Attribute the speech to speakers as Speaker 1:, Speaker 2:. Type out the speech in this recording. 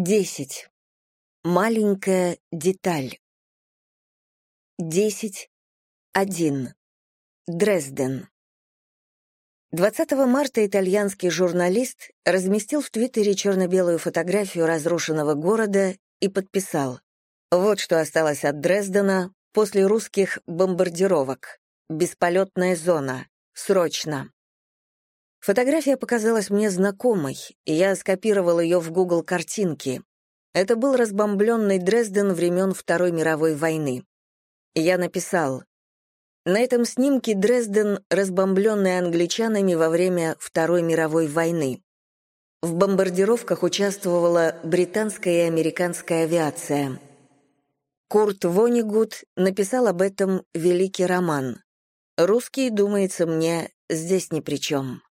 Speaker 1: Десять. Маленькая деталь. Десять. Один. Дрезден. 20 марта итальянский журналист разместил в Твиттере черно-белую фотографию разрушенного города и подписал «Вот что осталось от Дрездена после русских бомбардировок. Бесполетная зона. Срочно». Фотография показалась мне знакомой, и я скопировал ее в Google картинки. Это был разбомбленный Дрезден времен Второй мировой войны. Я написал, на этом снимке Дрезден, разбомбленный англичанами во время Второй мировой войны. В бомбардировках участвовала британская и американская авиация. Курт Вонигут написал об этом великий роман. Русский, думается мне, здесь ни при чем.